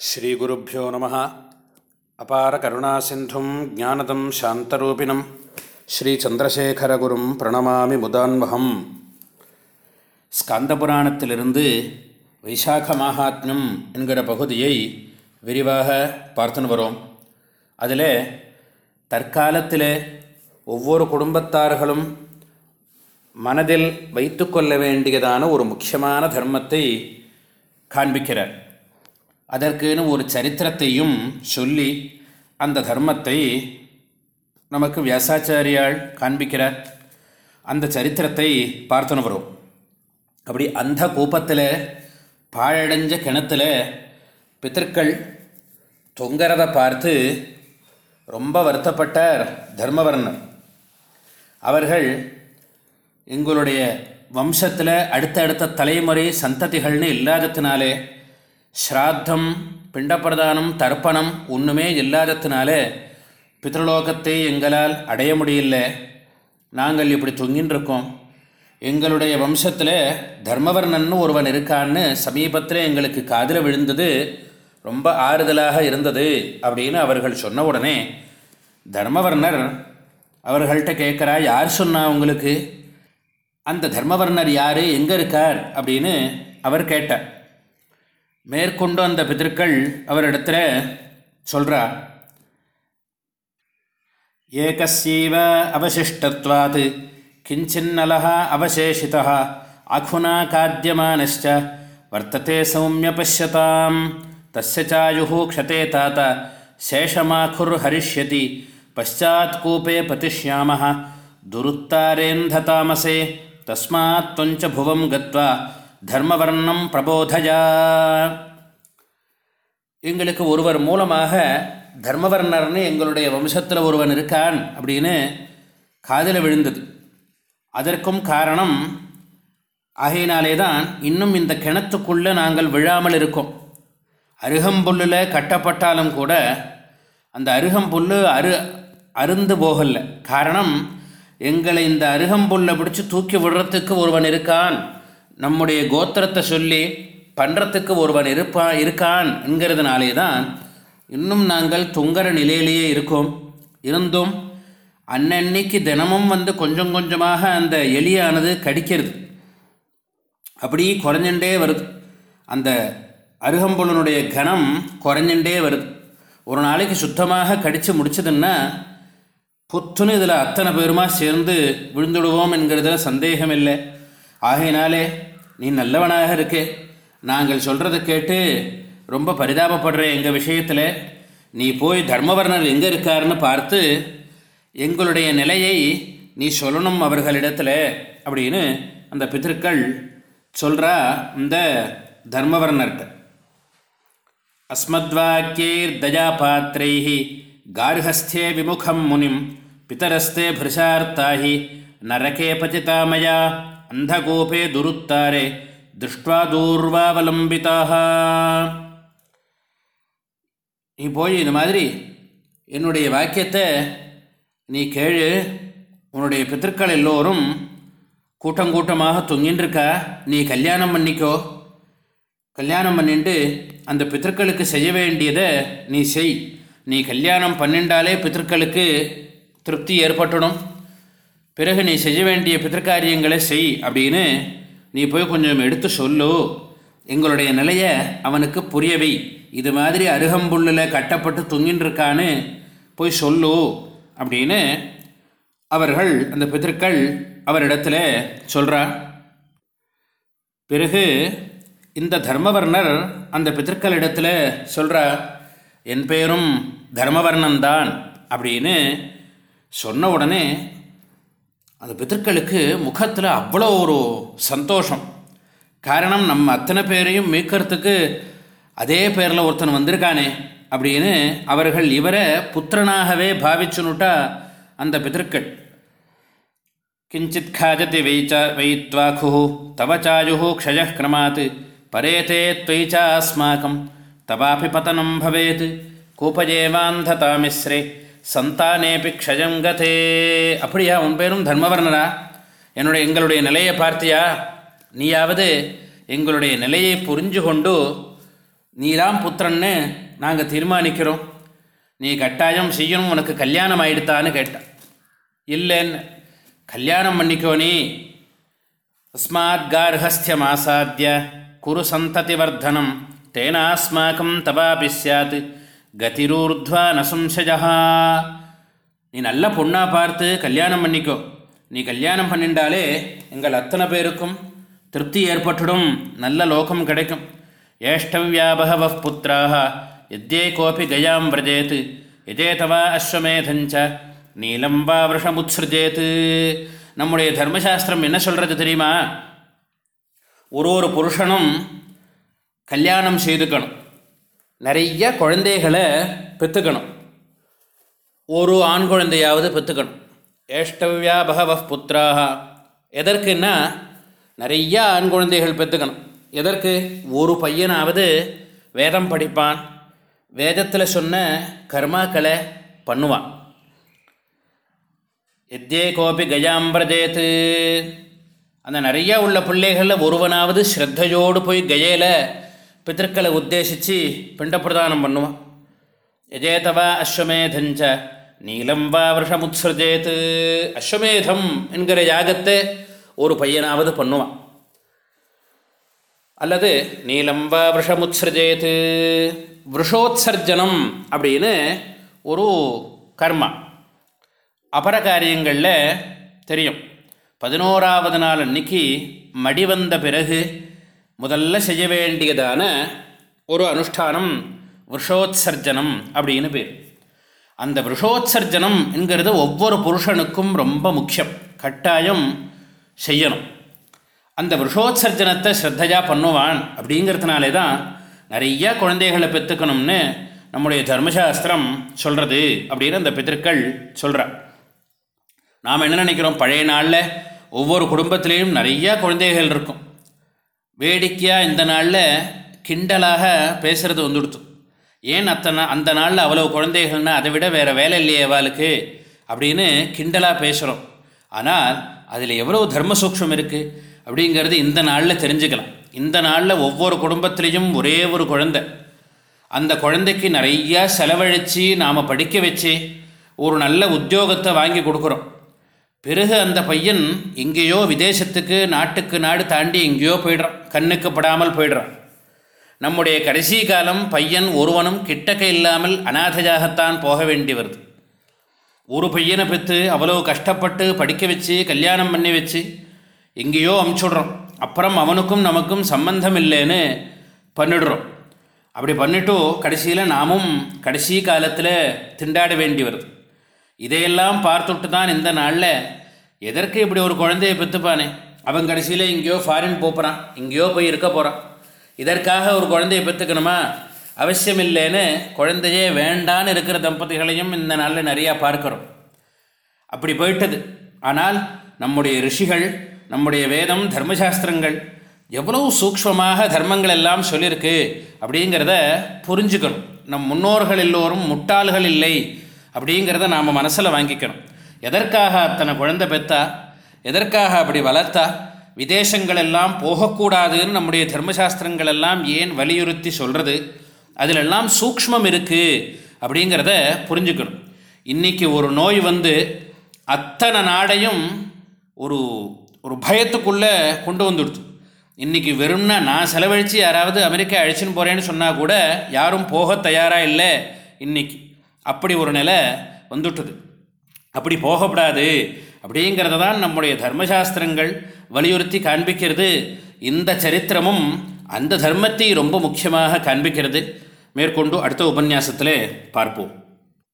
ஸ்ரீகுருப்போ நம. அபார கருணாசிந்தும் ஜானதம் சாந்தரூபிணம். ஸ்ரீ சந்திரசேகரகுரும் பிரணமாமி முதான்வகம் ஸ்கந்தபுராணத்திலிருந்து வைசாக மகாத்மியம் என்கிற பகுதியை விரிவாக பார்த்துன்னு வரோம். அதில் தற்காலத்தில் ஒவ்வொரு குடும்பத்தார்களும் மனதில் வைத்து கொள்ள வேண்டியதான ஒரு முக்கியமான தர்மத்தை காண்பிக்கிறார். அதற்குன்னு ஒரு சரித்திரத்தையும் சொல்லி அந்த தர்மத்தை நமக்கு வியாசாச்சாரியால் காண்பிக்கிறார். அந்த சரித்திரத்தை பார்த்துன்னு வரும். அப்படி அந்த கூப்பத்தில் பாழடைஞ்ச கிணத்துல பித்தர்கள் தொங்கிறத பார்த்து ரொம்ப வருத்தப்பட்டார் தர்மவர்ணர் அவர்கள் எங்களுடைய வம்சத்தில் அடுத்தடுத்த தலைமுறை சந்ததிகள்னு இல்லாதத்தினாலே ஸ்ராத்தம் பிண்டப்பிரதானம் தர்ப்பணம் ஒன்றுமே இல்லாததுனால பித்ருலோகத்தை எங்களால் அடைய முடியல. நாங்கள் இப்படி தொங்கின்றிருக்கோம். எங்களுடைய வம்சத்தில் தர்மவர்ணன்னு ஒருவன் இருக்கான்னு சமீபத்தில் எங்களுக்கு காதில் விழுந்தது ரொம்ப ஆறுதலாக இருந்தது அப்படின்னு அவர்கள் சொன்ன உடனே தர்மவர்ணர் அவர்கள்ட்ட கேட்குறா யார் சொன்னா உங்களுக்கு? அந்த தர்மவர்ணர் யார்? எங்கே இருக்கார்? அப்படின்னு அவர் கேட்டார். மேற்கொண்டு அந்த பிதர்கள் அவரிடத்துல சொல்கிறா ஏகசீவ அவசிஷ்டத்வாத் கிஞ்சின்னலஹ அவசேஷிதா அகுனா காத்தியமானश्च வர்த்ததே சௌமிய பசியதாம் தஸ்ய சாயு க்ஷதே தாத சேஷமாகுர்ஹரிஷ்யதி பஷாத் கூபே பதிஷ்யாம துருத்தாரேந்ததாமசே. தஸ்மாத் தொஞ்ச புவம் கத்வா தர்மவர்ணம் பிரபோதயா எங்களுக்கு ஒருவர் மூலமாக தர்மவர்ணர்னு எங்களுடைய வம்சத்தில் ஒருவன் இருக்கான் அப்படின்னு காதில் விழுந்தது. அதற்கும் காரணம் ஆகையினாலே தான் இன்னும் இந்த கிணத்துக்குள்ளே நாங்கள் விழாமல் இருக்கோம். அருகம்புல்லில் கட்டப்பட்டாலும் கூட அந்த அருகம்புல் அரு அருந்து போகலை. காரணம் எங்களை இந்த அருகம்புல்லை பிடிச்சி தூக்கி விடுறதுக்கு ஒருவன் இருக்கான். நம்முடைய கோத்திரத்தை சொல்லி பண்ணுறதுக்கு ஒருவன் இருப்பான் இருக்கான் என்கிறதுனாலே தான் இன்னும் நாங்கள் தொங்குற நிலையிலேயே இருக்கோம். இருந்தும் அன்னன்னைக்கு தினமும் வந்து கொஞ்சம் கொஞ்சமாக அந்த எலியானது கடிக்கிறது. அப்படி குறைஞ்சுட்டே வருது. அந்த அருகம்புலனுடைய கனம் குறைஞ்சுட்டே வருது. ஒரு நாளைக்கு சுத்தமாக கடித்து முடிச்சதுன்னா புத்துன்னு இதில் அத்தனை பேருமா சேர்ந்து விழுந்துடுவோம் என்கிறதுல சந்தேகம் இல்லை ஆகையினாலே நீ நல்லவனாக இருக்கு. நாங்கள் சொல்கிறத கேட்டு ரொம்ப பரிதாபப்படுற எங்கள் விஷயத்தில் நீ போய் தர்மவர்ணர் எங்கே இருக்காருன்னு பார்த்து எங்களுடைய நிலையை நீ சொல்லணும் அவர்களிடத்தில் அப்படின்னு அந்த பித்திருக்கள் சொல்கிறா இந்த தர்மவர்ணர்கிட்ட. அஸ்மத்வாக்கியைர் தயாபாத்திரை கார்ஹஸ்தே விமுகம் முனிம் பிதரஸ்தே பிருஷார்த்தாஹி நரகே பதிதாமயா அந்தகோபே துருத்தாரே திருஷ்டுவா தூர்வாவலம்பிதாக நீ போய் இந்த மாதிரி என்னுடைய வாக்கியத்தை நீ கேளு. உன்னுடைய பித்தர்கள் எல்லோரும் கூட்டம் கூட்டமாக தொங்கின்றிருக்கா? நீ கல்யாணம் பண்ணிக்கோ. கல்யாணம் பண்ணிட்டு அந்த பித்தர்களுக்கு செய்ய வேண்டியதை நீ செய். நீ கல்யாணம் பண்ணிண்டாலே பித்தர்களுக்கு திருப்தி ஏற்பட்டுடும். பிறகு நீ செய்ய வேண்டிய பிதற்காரியங்களை செய் அப்படின்னு நீ போய் கொஞ்சம் எடுத்து சொல்லு. எங்களுடைய நிலையை அவனுக்கு புரியவை. இது மாதிரி அருகம்புல்லில் கட்டப்பட்டு தொங்கின்னு இருக்கான்னு போய் சொல்லு அப்படின்னு அவர்கள் அந்த பித்திருக்கள் அவரிடத்துல சொல்கிறா பிறகு இந்த தர்மவர்ணர் அந்த பித்திருக்களிடத்தில் சொல்கிறா என் பெயரும் தர்மவர்ணன்தான் அப்படின்னு சொன்ன உடனே அந்த பித்திருக்களுக்கு முகத்தில் அவ்வளோ ஒரு சந்தோஷம். காரணம் நம்ம அத்தனை பேரையும் மீட்கிறதுக்கு அதே பேரில் ஒருத்தன் வந்திருக்கானே அப்படின்னு அவர்கள் இவரை புத்திரனாகவே பாவிச்சுனுட்டா அந்த பிதற்கள் கிஞ்சித் காஜதி வைச்சா வைத்வா குஹு தவச்சாயு க்ஷய கிரமாத் பரேதே துவைச்சா அஸ்மாக்கம் தவாபி பதனம் பவேத். கூபஜேவாந்ததாமிஸ்ரே சந்தானேபி க்ஷயம் கதே. அப்படியா? உன் பேரும் தர்மவர்ணரா? என்னுடைய எங்களுடைய நிலையை பார்த்தியா? நீயாவது எங்களுடைய நிலையை புரிஞ்சு கொண்டு நீதான் புத்திரன்னு நாங்கள் தீர்மானிக்கிறோம். நீ கட்டாயம் செய்யணும் உனக்கு கல்யாணம் ஆயிடுத்தான்னு கேட்டான் இல்லைன்னு கல்யாணம் பண்ணிக்கோ நீ. அஸ்மாத் கார்ஹஸ்தியம் ஆசாத்திய குரு சந்ததி வர்தனம் தேனாஸ்மாக்கம் தவாபி சாத் கதிரூர்த்வா நசம்சஜா நீ நல்ல பொண்ணாக பார்த்து கல்யாணம் பண்ணிக்கோ. நீ கல்யாணம் பண்ணிண்டாலே எங்கள் அத்தனை பேருக்கும் திருப்தி ஏற்பட்டுடும். நல்ல லோகம் கிடைக்கும். ஏஷ்டவியாபகவ புத்திராக. எத்தே கோபி கயாம் விரஜேத் எஜேதவா அஸ்வமேதஞ்ச நீலம் வா விஷமுத்ஸ்ருஜேத் நம்முடைய தர்மசாஸ்திரம் என்ன சொல்கிறது தெரியுமா? ஒரு ஒரு புருஷனும் கல்யாணம் செய்துக்கணும். நிறைய குழந்தைகளை பெற்றுக்கணும் ஒரு ஆண் குழந்தையாவது பெற்றுக்கணும் ஏஷ்டவ்யா பகவ புத்திராக எதற்குன்னா நிறையா ஆண் குழந்தைகள் பெற்றுக்கணும் எதற்கு? ஒரு பையனாவது வேதம் படிப்பான். வேதத்தில் சொன்ன கர்மாக்களை பண்ணுவான். எத்தே கோபி கஜாம்பிரதேத்து அந்த நிறையா உள்ள பிள்ளைகளில் ஒருவனாவது ஸ்ரத்தையோடு போய் கஜையில் பித்திருக்களை உத்தேசித்து பிண்டப்பிரதானம் பண்ணுவான். எஜேதவா அஸ்வமேதஞ்ச நீலம் வா வருஷமுத்ஸ்ருஜேத்து அஸ்வமேதம் என்கிற யாகத்தை ஒரு பையனாவது பண்ணுவான். அல்லது நீலம் வா விஷமுத்ஸ்ருஜேத்து விஷோத்சர்ஜனம் அப்படின்னு ஒரு கர்மா. அபர காரியங்களில் தெரியும். பதினோராவது நாள் அன்னைக்கு மடி வந்த பிறகு முதல்ல செய்ய வேண்டியதான ஒரு அனுஷ்டானம் விஷோத்சர்ஜனம் அப்படின்னு பேர். அந்த விஷோத்சர்ஜனம் என்கிறது ஒவ்வொரு புருஷனுக்கும் ரொம்ப முக்கியம். கட்டாயம் செய்யணும். அந்த விஷோத்சர்ஜனத்தை ஸ்ரத்தையாக பண்ணுவான் அப்படிங்கிறதுனாலே தான் நிறையா குழந்தைகளை பெற்றுக்கணும்னு நம்முடைய தர்மசாஸ்திரம் சொல்கிறது அப்படின்னு அந்த பித்திருக்கள் சொல்கிறார் நாம் என்ன நினைக்கிறோம்? பழைய நாளில் ஒவ்வொரு குடும்பத்திலையும் நிறையா குழந்தைகள் இருக்கும். வேடிக்கையாக இந்த நாளில் கிண்டலாக பேசுகிறது வந்துடுத்து. ஏன் அத்தனை அந்த நாளில் அவ்வளோ குழந்தைகள்னா அதை விட வேறு வேலை இல்லையே அவளுக்கு அப்படின்னு கிண்டலாக பேசுகிறோம் ஆனால் அதில் எவ்வளோ தர்ம சூக்ஷம் இருக்குது அப்படிங்கிறது இந்த நாளில் தெரிஞ்சுக்கலாம். இந்த நாளில் ஒவ்வொரு குடும்பத்திலையும் ஒரே ஒரு குழந்தை. அந்த குழந்தைக்கு நிறையா செலவழித்து நாம் படிக்க வச்சு ஒரு நல்ல உத்தியோகத்தை வாங்கி கொடுக்குறோம். பிறகு அந்த பையன் எங்கேயோ விதேசத்துக்கு நாட்டுக்கு நாடு தாண்டி எங்கேயோ போயிடுறான். கண்ணுக்கு படாமல் போயிடுறான். நம்முடைய கடைசி காலம் பையன் ஒருவனும் கிட்டக்க இல்லாமல் அனாதையாகத்தான் போக வேண்டி வருது. ஒரு பையனை பெற்று அவ்வளோ கஷ்டப்பட்டு படிக்க வச்சு கல்யாணம் பண்ணி வச்சு எங்கேயோ அமுச்சுடுறோம் அப்புறம் அவனுக்கும் நமக்கும் சம்பந்தம் இல்லைன்னு பண்ணிடுறோம். அப்படி பண்ணிட்டோ கடைசியில் நாமும் கடைசி காலத்தில் திண்டாட வேண்டி வருது. இதையெல்லாம் பார்த்துட்டு தான் இந்த நாளில் எதற்கு இப்படி ஒரு குழந்தையை பெற்றுப்பானே அவன் கடைசியில் எங்கேயோ ஃபாரின் போகிறான் எங்கேயோ போய் இருக்க போகிறான் இதற்காக ஒரு குழந்தையை பெற்றுக்கணுமா அவசியம் இல்லைன்னு குழந்தையே வேண்டான்னு இருக்கிற தம்பதிகளையும் இந்த நாளில் நிறையா பார்க்குறோம். அப்படி போயிட்டது. ஆனால் நம்முடைய ரிஷிகள் நம்முடைய வேதம் தர்மசாஸ்திரங்கள் எவ்வளவு சூக்ஷ்மமாக தர்மங்கள் எல்லாம் சொல்லியிருக்கு அப்படிங்கிறத புரிஞ்சுக்கணும். நம் முன்னோர்கள் எல்லோரும் முட்டாள்கள் இல்லை. அப்படிங்கிறத நாம் மனசில் வாங்கிக்கணும். எதற்காக அத்தனை குழந்தை பெற்றா எதற்காக அப்படி வளர்த்தா? விதேசங்கள் எல்லாம் போகக்கூடாதுன்னு நம்முடைய தர்மசாஸ்திரங்கள் எல்லாம் ஏன் வலியுறுத்தி சொல்கிறது அதிலெல்லாம் சூக்ஷ்மம் இருக்குது அப்படிங்கிறத புரிஞ்சுக்கணும். இன்றைக்கி ஒரு நோய் வந்து அத்தனை நாடையும் ஒரு ஒரு பயத்துக்குள்ளே கொண்டு வந்துடுது. இன்றைக்கி வெறும்னா நான் செலவழித்து யாராவது அமெரிக்கா அழிச்சின்னு போகிறேன்னு சொன்னால் கூட யாரும் போக தயாராக இல்லை இன்றைக்கி அப்படி ஒரு நிலை வந்துட்டுது. அப்படி போகப்படாது. அப்படிங்கிறத தான் நம்முடைய தர்மசாஸ்திரங்கள் வலியுறுத்தி காண்பிக்கிறது. இந்த சரித்திரமும் அந்த தர்மத்தை ரொம்ப முக்கியமாக காண்பிக்கிறது. மேற்கொண்டு அடுத்த உபன்யாசத்தில் பார்ப்போம்.